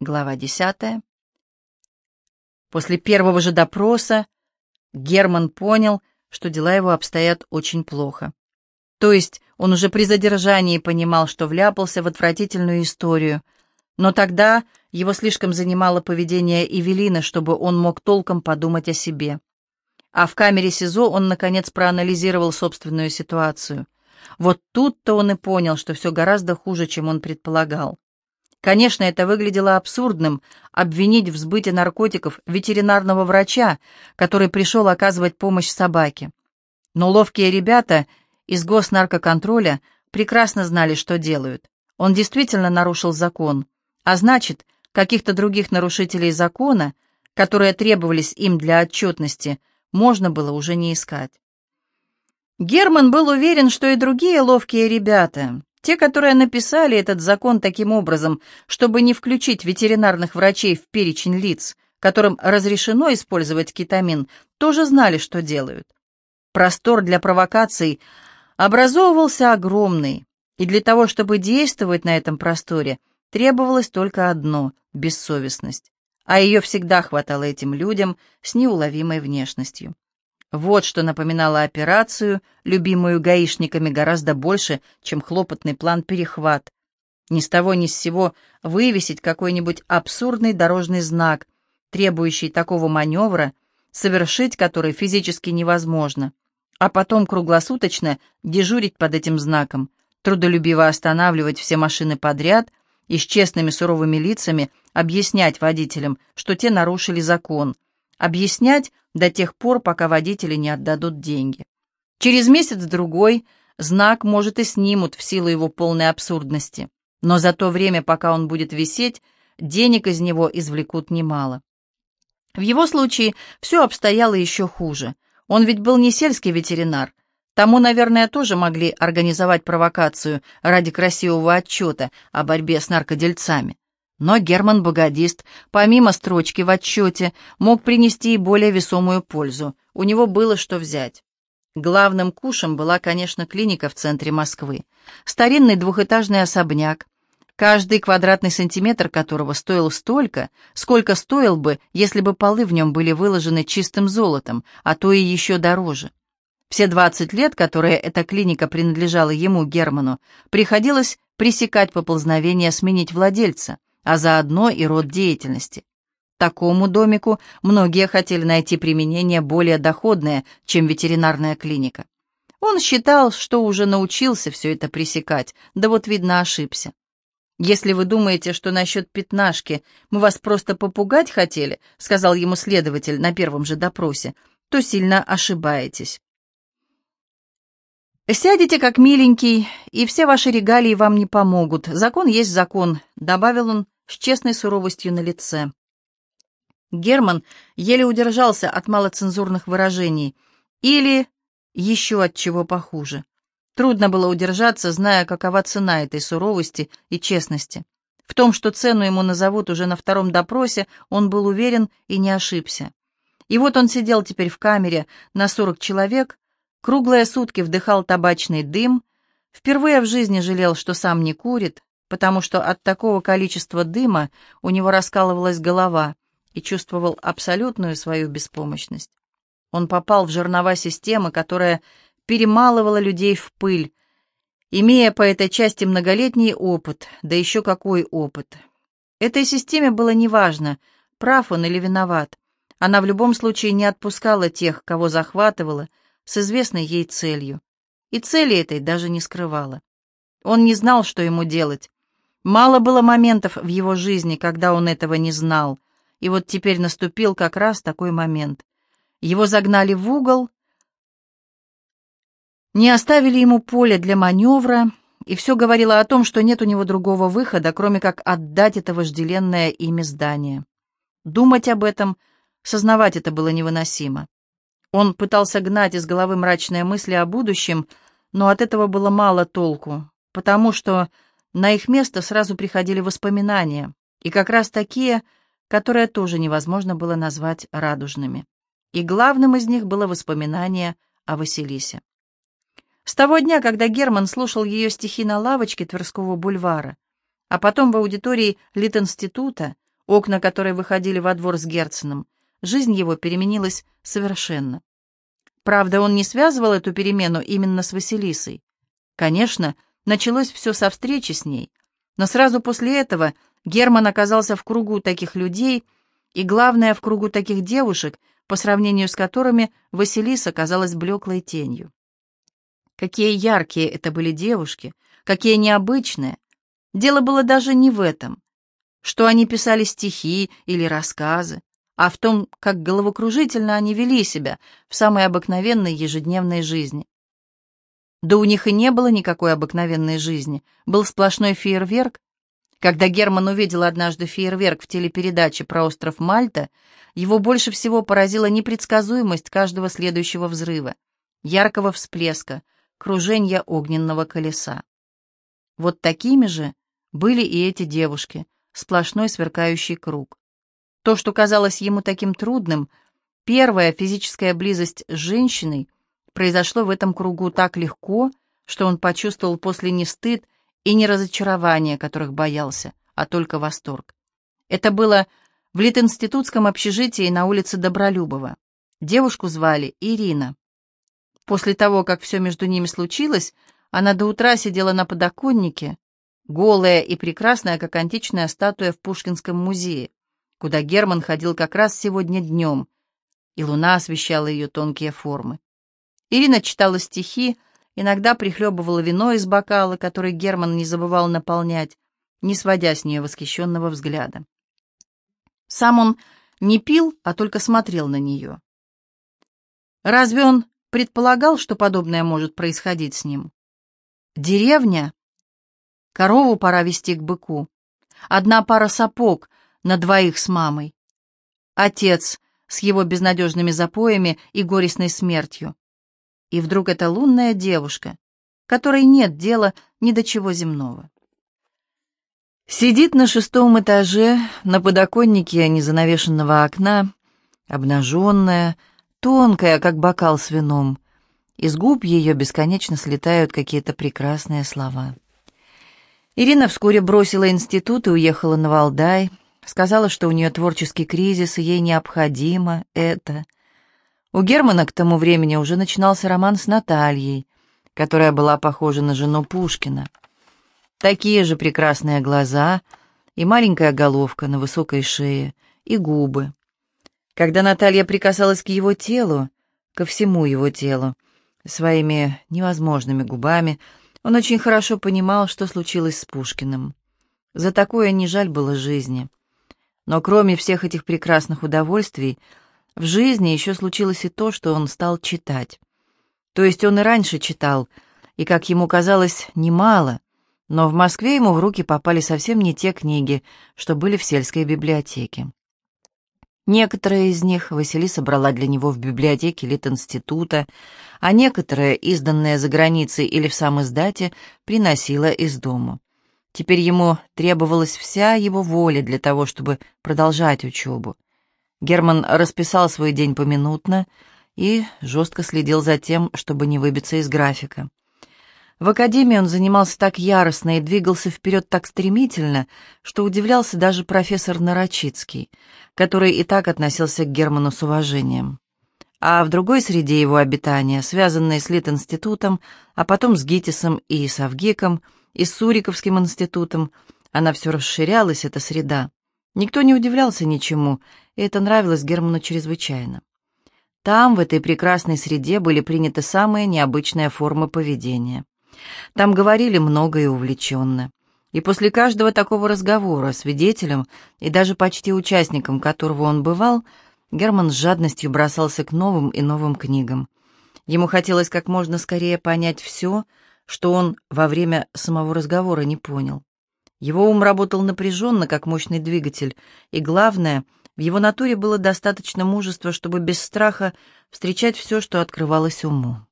Глава десятая. После первого же допроса Герман понял, что дела его обстоят очень плохо. То есть он уже при задержании понимал, что вляпался в отвратительную историю, но тогда его слишком занимало поведение Эвелины, чтобы он мог толком подумать о себе. А в камере СИЗО он, наконец, проанализировал собственную ситуацию. Вот тут-то он и понял, что все гораздо хуже, чем он предполагал. Конечно, это выглядело абсурдным — обвинить в сбыте наркотиков ветеринарного врача, который пришел оказывать помощь собаке. Но ловкие ребята из госнаркоконтроля прекрасно знали, что делают. Он действительно нарушил закон, а значит, каких-то других нарушителей закона, которые требовались им для отчетности, можно было уже не искать. Герман был уверен, что и другие ловкие ребята, те, которые написали этот закон таким образом, чтобы не включить ветеринарных врачей в перечень лиц, которым разрешено использовать кетамин, тоже знали, что делают. Простор для провокаций образовывался огромный, и для того, чтобы действовать на этом просторе, требовалось только одно — бессовестность, а ее всегда хватало этим людям с неуловимой внешностью. Вот что напоминало операцию, любимую гаишниками гораздо больше, чем хлопотный план «Перехват». Ни с того ни с сего вывесить какой-нибудь абсурдный дорожный знак, требующий такого маневра, совершить который физически невозможно, а потом круглосуточно дежурить под этим знаком, трудолюбиво останавливать все машины подряд и с честными суровыми лицами объяснять водителям, что те нарушили закон, объяснять, до тех пор, пока водители не отдадут деньги. Через месяц-другой знак, может, и снимут в силу его полной абсурдности, но за то время, пока он будет висеть, денег из него извлекут немало. В его случае все обстояло еще хуже. Он ведь был не сельский ветеринар. Тому, наверное, тоже могли организовать провокацию ради красивого отчета о борьбе с наркодельцами. Но Герман-богодист, помимо строчки в отчете, мог принести и более весомую пользу. У него было что взять. Главным кушем была, конечно, клиника в центре Москвы. Старинный двухэтажный особняк, каждый квадратный сантиметр которого стоил столько, сколько стоил бы, если бы полы в нем были выложены чистым золотом, а то и еще дороже. Все 20 лет, которые эта клиника принадлежала ему, Герману, приходилось пресекать поползновение сменить владельца а заодно и род деятельности. Такому домику многие хотели найти применение более доходное, чем ветеринарная клиника. Он считал, что уже научился все это пресекать, да вот, видно, ошибся. «Если вы думаете, что насчет пятнашки мы вас просто попугать хотели», сказал ему следователь на первом же допросе, то сильно ошибаетесь. «Сядете как миленький, и все ваши регалии вам не помогут. Закон есть закон», — добавил он с честной суровостью на лице. Герман еле удержался от малоцензурных выражений или еще от чего похуже. Трудно было удержаться, зная, какова цена этой суровости и честности. В том, что цену ему назовут уже на втором допросе, он был уверен и не ошибся. И вот он сидел теперь в камере на сорок человек, круглые сутки вдыхал табачный дым, впервые в жизни жалел, что сам не курит, потому что от такого количества дыма у него раскалывалась голова и чувствовал абсолютную свою беспомощность. Он попал в жернова системы, которая перемалывала людей в пыль, имея по этой части многолетний опыт, да еще какой опыт. Этой системе было неважно, прав он или виноват. Она в любом случае не отпускала тех, кого захватывала, с известной ей целью. И цели этой даже не скрывала. Он не знал, что ему делать, Мало было моментов в его жизни, когда он этого не знал, и вот теперь наступил как раз такой момент. Его загнали в угол, не оставили ему поля для маневра, и все говорило о том, что нет у него другого выхода, кроме как отдать это вожделенное ими здание. Думать об этом, сознавать это было невыносимо. Он пытался гнать из головы мрачные мысли о будущем, но от этого было мало толку, потому что на их место сразу приходили воспоминания, и как раз такие, которые тоже невозможно было назвать радужными. И главным из них было воспоминание о Василисе. С того дня, когда Герман слушал ее стихи на лавочке Тверского бульвара, а потом в аудитории Литинститута, окна которой выходили во двор с Герценом, жизнь его переменилась совершенно. Правда, он не связывал эту перемену именно с Василисой. Конечно, началось все со встречи с ней, но сразу после этого Герман оказался в кругу таких людей и, главное, в кругу таких девушек, по сравнению с которыми Василиса казалась блеклой тенью. Какие яркие это были девушки, какие необычные. Дело было даже не в этом, что они писали стихи или рассказы, а в том, как головокружительно они вели себя в самой обыкновенной ежедневной жизни. Да у них и не было никакой обыкновенной жизни, был сплошной фейерверк. Когда Герман увидел однажды фейерверк в телепередаче про остров Мальта, его больше всего поразила непредсказуемость каждого следующего взрыва, яркого всплеска, кружения огненного колеса. Вот такими же были и эти девушки, сплошной сверкающий круг. То, что казалось ему таким трудным, первая физическая близость с женщиной, произошло в этом кругу так легко, что он почувствовал после не стыд и не разочарование, которых боялся, а только восторг. Это было в Литинститутском общежитии на улице Добролюбова. Девушку звали Ирина. После того, как все между ними случилось, она до утра сидела на подоконнике, голая и прекрасная, как античная статуя в Пушкинском музее куда Герман ходил как раз сегодня днем, и луна освещала ее тонкие формы. Ирина читала стихи, иногда прихлебывала вино из бокала, который Герман не забывал наполнять, не сводя с нее восхищенного взгляда. Сам он не пил, а только смотрел на нее. Разве он предполагал, что подобное может происходить с ним? Деревня? Корову пора вести к быку. Одна пара сапог, на двоих с мамой. Отец с его безнадежными запоями и горестной смертью. И вдруг эта лунная девушка, которой нет дела ни до чего земного. Сидит на шестом этаже, на подоконнике незанавешенного окна, обнаженная, тонкая, как бокал с вином. Из губ ее бесконечно слетают какие-то прекрасные слова. Ирина вскоре бросила институт и уехала на Валдай, Сказала, что у нее творческий кризис, и ей необходимо это. У Германа к тому времени уже начинался роман с Натальей, которая была похожа на жену Пушкина. Такие же прекрасные глаза и маленькая головка на высокой шее, и губы. Когда Наталья прикасалась к его телу, ко всему его телу, своими невозможными губами, он очень хорошо понимал, что случилось с Пушкиным. За такое не жаль было жизни. Но кроме всех этих прекрасных удовольствий, в жизни еще случилось и то, что он стал читать. То есть он и раньше читал, и, как ему казалось, немало, но в Москве ему в руки попали совсем не те книги, что были в сельской библиотеке. Некоторые из них Василиса брала для него в библиотеке Литинститута, а некоторые, изданные за границей или в сам издате, приносила из дому. Теперь ему требовалась вся его воля для того, чтобы продолжать учебу. Герман расписал свой день поминутно и жестко следил за тем, чтобы не выбиться из графика. В академии он занимался так яростно и двигался вперед так стремительно, что удивлялся даже профессор Нарочицкий, который и так относился к Герману с уважением. А в другой среде его обитания, связанной с Лит-институтом, а потом с ГИТИСом и Совгиком, и с Суриковским институтом. Она все расширялась, эта среда. Никто не удивлялся ничему, и это нравилось Герману чрезвычайно. Там, в этой прекрасной среде, были приняты самые необычные формы поведения. Там говорили много и увлеченно. И после каждого такого разговора, свидетелем и даже почти участником которого он бывал, Герман с жадностью бросался к новым и новым книгам. Ему хотелось как можно скорее понять все, что он во время самого разговора не понял. Его ум работал напряженно, как мощный двигатель, и главное, в его натуре было достаточно мужества, чтобы без страха встречать все, что открывалось уму.